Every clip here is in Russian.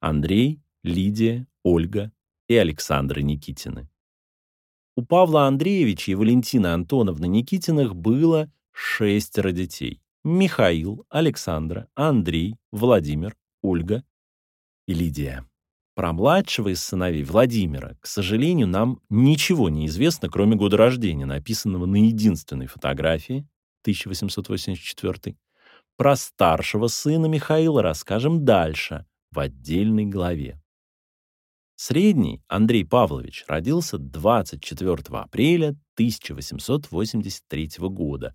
Андрей, Лидия, Ольга и Александра Никитины. У Павла Андреевича и Валентины Антоновны Никитиных было шестеро детей. Михаил, Александра, Андрей, Владимир, Ольга и Лидия. Про младшего из сыновей Владимира, к сожалению, нам ничего не известно, кроме года рождения, написанного на единственной фотографии 1884. Про старшего сына Михаила расскажем дальше, в отдельной главе. Средний Андрей Павлович родился 24 апреля 1883 года.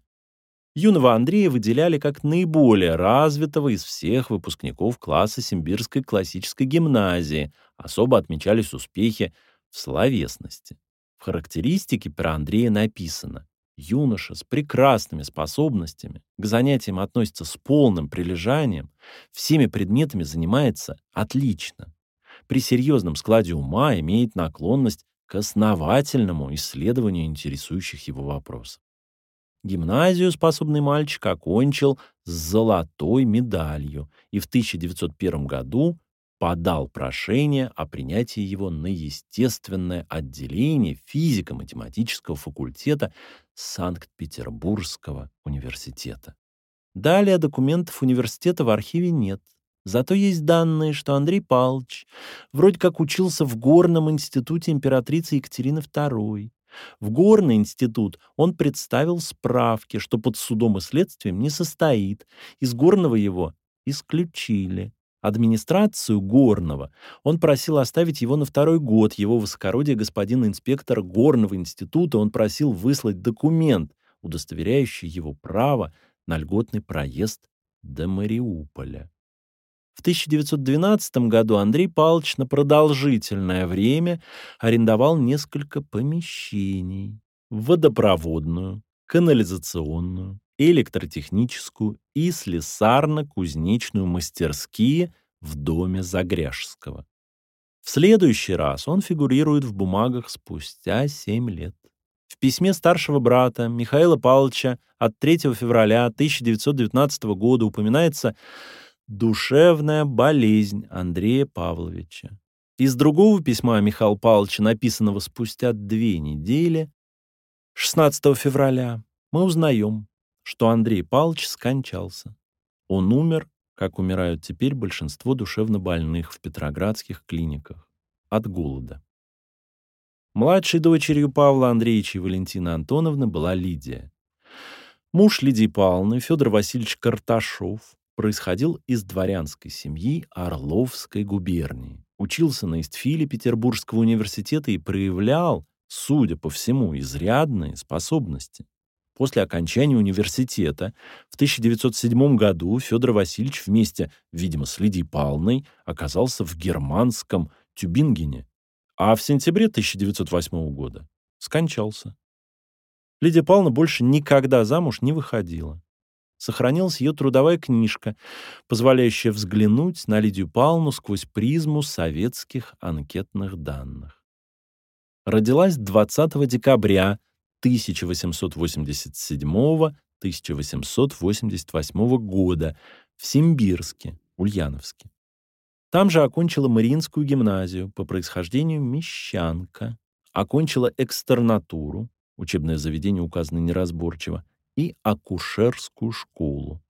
Юного Андрея выделяли как наиболее развитого из всех выпускников класса Симбирской классической гимназии. Особо отмечались успехи в словесности. В характеристике про Андрея написано Юноша с прекрасными способностями, к занятиям относится с полным прилежанием, всеми предметами занимается отлично при серьезном складе ума имеет наклонность к основательному исследованию интересующих его вопросов. Гимназию способный мальчик окончил с золотой медалью и в 1901 году подал прошение о принятии его на естественное отделение физико-математического факультета Санкт-Петербургского университета. Далее документов университета в архиве нет. Зато есть данные, что Андрей Павлович вроде как учился в Горном институте императрицы Екатерины II. В Горный институт он представил справки, что под судом и следствием не состоит. Из Горного его исключили. Администрацию Горного он просил оставить его на второй год. Его высокородие господин инспектор Горного института он просил выслать документ, удостоверяющий его право на льготный проезд до Мариуполя. В 1912 году Андрей Павлович на продолжительное время арендовал несколько помещений – водопроводную, канализационную, электротехническую и слесарно-кузнечную мастерские в доме Загряжского. В следующий раз он фигурирует в бумагах спустя 7 лет. В письме старшего брата Михаила Павловича от 3 февраля 1919 года упоминается Душевная болезнь Андрея Павловича. Из другого письма Михаила Павловича, написанного спустя две недели, 16 февраля, мы узнаем, что Андрей Павлович скончался. Он умер, как умирают теперь большинство душевнобольных в петроградских клиниках, от голода. Младшей дочерью Павла Андреевича и Валентины Антоновны была Лидия. Муж Лидии Павловны, Федор Васильевич Карташов, происходил из дворянской семьи Орловской губернии. Учился на Истфиле Петербургского университета и проявлял, судя по всему, изрядные способности. После окончания университета в 1907 году Федор Васильевич вместе, видимо, с Лидией Павловной оказался в германском Тюбингене, а в сентябре 1908 года скончался. Лидия Павловна больше никогда замуж не выходила сохранилась ее трудовая книжка, позволяющая взглянуть на Лидию Павловну сквозь призму советских анкетных данных. Родилась 20 декабря 1887-1888 года в Симбирске, Ульяновске. Там же окончила Мариинскую гимназию, по происхождению мещанка, окончила экстернатуру, учебное заведение указано неразборчиво, и акушерскую школу.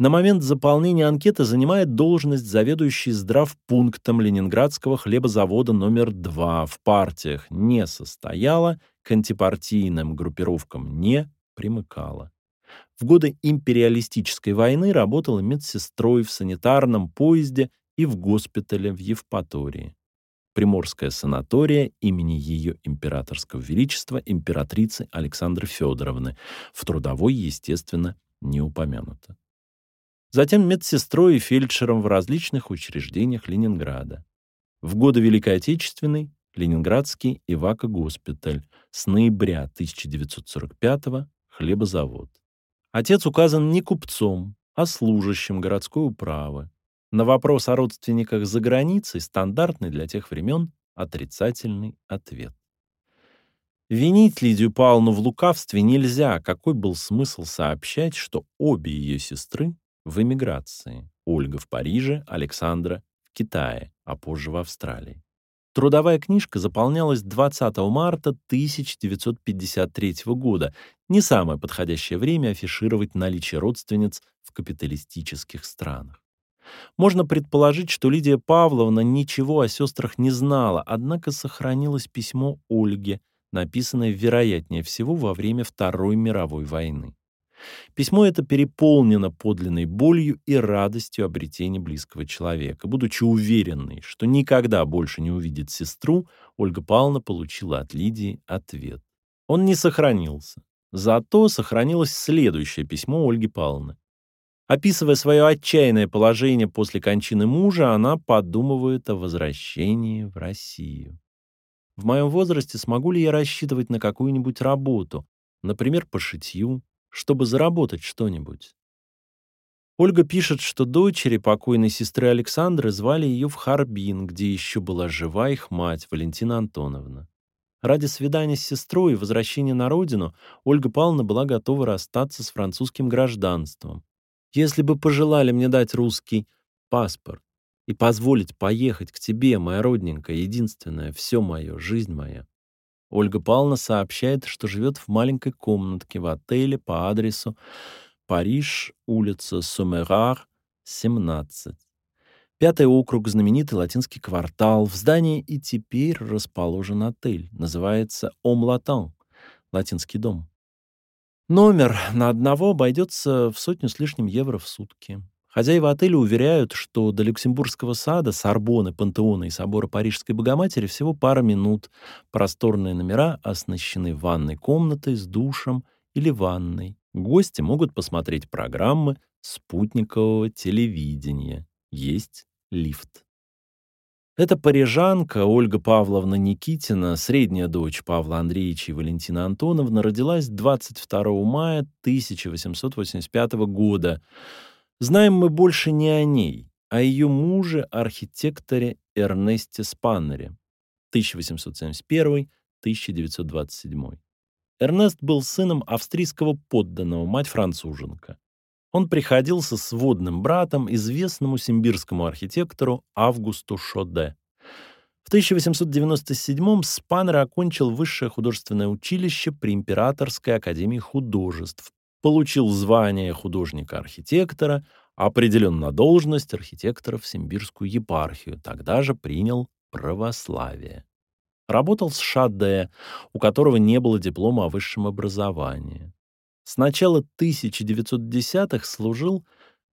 На момент заполнения анкеты занимает должность заведующей здравпунктом Ленинградского хлебозавода номер 2 в партиях не состояла, к антипартийным группировкам не примыкала. В годы империалистической войны работала медсестрой в санитарном поезде и в госпитале в Евпатории. Приморская санатория имени ее императорского величества императрицы Александры Федоровны. В трудовой, естественно, не упомянуто. Затем медсестрой и фельдшером в различных учреждениях Ленинграда. В годы Великой Отечественной Ленинградский Ивако-госпиталь, с ноября 1945 хлебозавод. Отец указан не купцом, а служащим городской управы. На вопрос о родственниках за границей стандартный для тех времен отрицательный ответ. Винить Лидию Павловну в лукавстве нельзя, какой был смысл сообщать, что обе ее сестры в эмиграции. Ольга в Париже, Александра в Китае, а позже в Австралии. Трудовая книжка заполнялась 20 марта 1953 года. Не самое подходящее время афишировать наличие родственниц в капиталистических странах. Можно предположить, что Лидия Павловна ничего о сестрах не знала, однако сохранилось письмо Ольге, написанное, вероятнее всего, во время Второй мировой войны. Письмо это переполнено подлинной болью и радостью обретения близкого человека. Будучи уверенной, что никогда больше не увидит сестру, Ольга Павловна получила от Лидии ответ. Он не сохранился. Зато сохранилось следующее письмо Ольги Павловны. Описывая свое отчаянное положение после кончины мужа, она подумывает о возвращении в Россию. В моем возрасте смогу ли я рассчитывать на какую-нибудь работу, например, по шитью, чтобы заработать что-нибудь. Ольга пишет, что дочери покойной сестры Александры звали ее в Харбин, где еще была жива их мать, Валентина Антоновна. Ради свидания с сестрой и возвращения на родину Ольга Павловна была готова расстаться с французским гражданством. Если бы пожелали мне дать русский паспорт и позволить поехать к тебе, моя родненькая, единственная, все мое, жизнь моя, Ольга Павловна сообщает, что живет в маленькой комнатке в отеле по адресу Париж, улица Сумерар, 17. Пятый округ, знаменитый латинский квартал. В здании и теперь расположен отель. Называется Омлатан, латинский дом. Номер на одного обойдется в сотню с лишним евро в сутки. Хозяева отеля уверяют, что до Люксембургского сада, Сорбоны, Пантеона и собора Парижской Богоматери всего пара минут. Просторные номера оснащены ванной комнатой с душем или ванной. Гости могут посмотреть программы спутникового телевидения. Есть лифт. Эта парижанка Ольга Павловна Никитина, средняя дочь Павла Андреевича и Валентины Антоновны, родилась 22 мая 1885 года. Знаем мы больше не о ней, а о ее муже, архитекторе Эрнесте Спаннере 1871-1927. Эрнест был сыном австрийского подданного, мать француженка. Он приходился с водным братом известному симбирскому архитектору Августу Шоде. В 1897-м Спаннер окончил высшее художественное училище при Императорской академии художеств, получил звание художника-архитектора, определен на должность архитектора в Симбирскую епархию, тогда же принял православие. Работал с Шаде, у которого не было диплома о высшем образовании. С начала 1910-х служил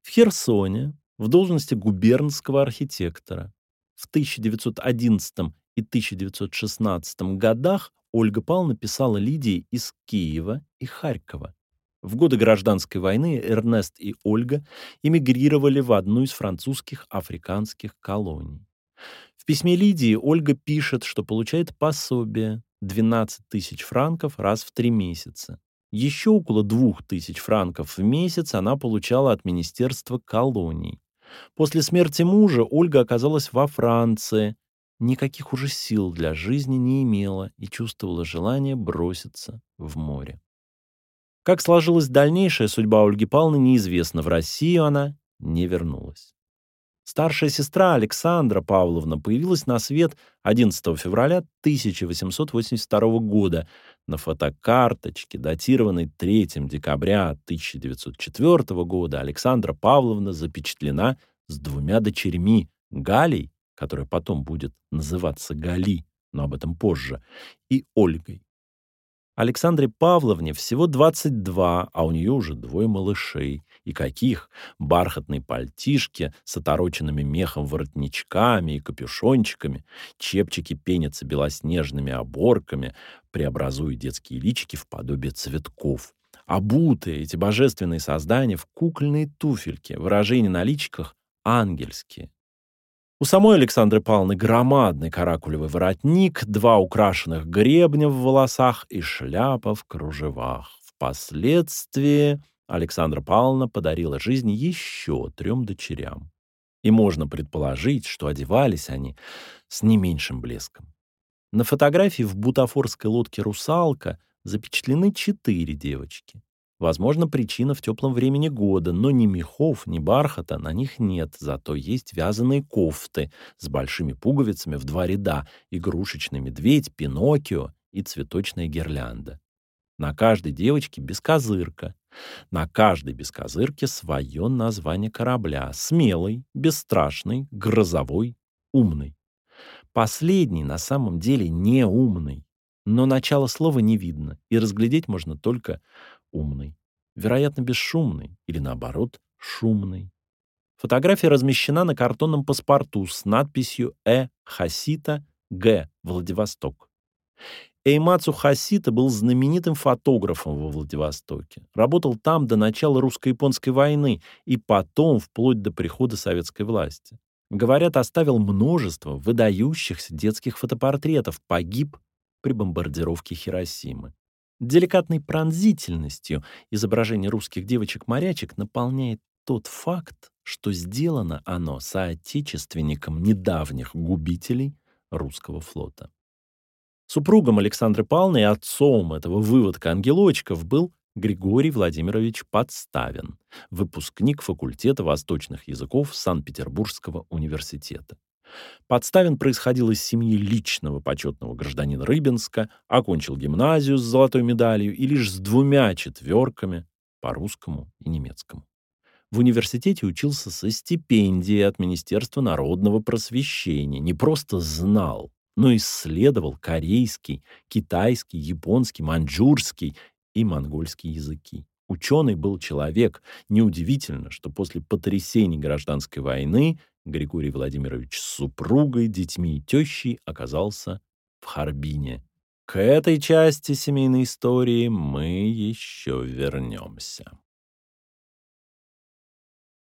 в Херсоне в должности губернского архитектора. В 1911 и 1916 годах Ольга Павловна писала Лидии из Киева и Харькова. В годы гражданской войны Эрнест и Ольга эмигрировали в одну из французских африканских колоний. В письме Лидии Ольга пишет, что получает пособие 12 тысяч франков раз в три месяца. Еще около 2 тысяч франков в месяц она получала от Министерства колоний. После смерти мужа Ольга оказалась во Франции, никаких уже сил для жизни не имела и чувствовала желание броситься в море. Как сложилась дальнейшая судьба Ольги Павловны, неизвестно. В Россию она не вернулась. Старшая сестра Александра Павловна появилась на свет 11 февраля 1882 года на фотокарточке, датированной 3 декабря 1904 года. Александра Павловна запечатлена с двумя дочерьми Галей, которая потом будет называться Гали, но об этом позже, и Ольгой. Александре Павловне всего 22, а у нее уже двое малышей. И каких? Бархатные пальтишки с отороченными мехом воротничками и капюшончиками, чепчики пенятся белоснежными оборками, преобразуя детские личики в подобие цветков. Обутые эти божественные создания в кукольные туфельки, выражения на личиках ангельские. У самой Александры Павловны громадный каракулевый воротник, два украшенных гребня в волосах и шляпа в кружевах. Впоследствии Александра Павловна подарила жизнь еще трем дочерям. И можно предположить, что одевались они с не меньшим блеском. На фотографии в бутафорской лодке «Русалка» запечатлены четыре девочки. Возможно, причина в теплом времени года, но ни мехов, ни бархата на них нет, зато есть вязаные кофты с большими пуговицами в два ряда, игрушечный медведь, Пиноккио и цветочная гирлянда. На каждой девочке бескозырка. На каждой бескозырке свое название корабля. Смелый, бесстрашный, грозовой, умный. Последний на самом деле не умный. Но начало слова не видно, и разглядеть можно только умный. Вероятно, бесшумный или, наоборот, шумный. Фотография размещена на картонном паспорту с надписью «Э. Хасита. Г. Владивосток». Эймацу Хасита был знаменитым фотографом во Владивостоке. Работал там до начала русско-японской войны и потом вплоть до прихода советской власти. Говорят, оставил множество выдающихся детских фотопортретов, погиб при бомбардировке Хиросимы. Деликатной пронзительностью изображение русских девочек-морячек наполняет тот факт, что сделано оно соотечественником недавних губителей русского флота. Супругом Александры Павловны и отцом этого выводка ангелочков был Григорий Владимирович Подставин, выпускник факультета восточных языков Санкт-Петербургского университета. Подставин происходил из семьи личного почетного гражданина Рыбинска, окончил гимназию с золотой медалью и лишь с двумя четверками по русскому и немецкому. В университете учился со стипендией от Министерства народного просвещения, не просто знал, но исследовал корейский, китайский, японский, маньчжурский и монгольский языки. Ученый был человек. Неудивительно, что после потрясений гражданской войны Григорий Владимирович с супругой, детьми и тещей оказался в Харбине. К этой части семейной истории мы еще вернемся.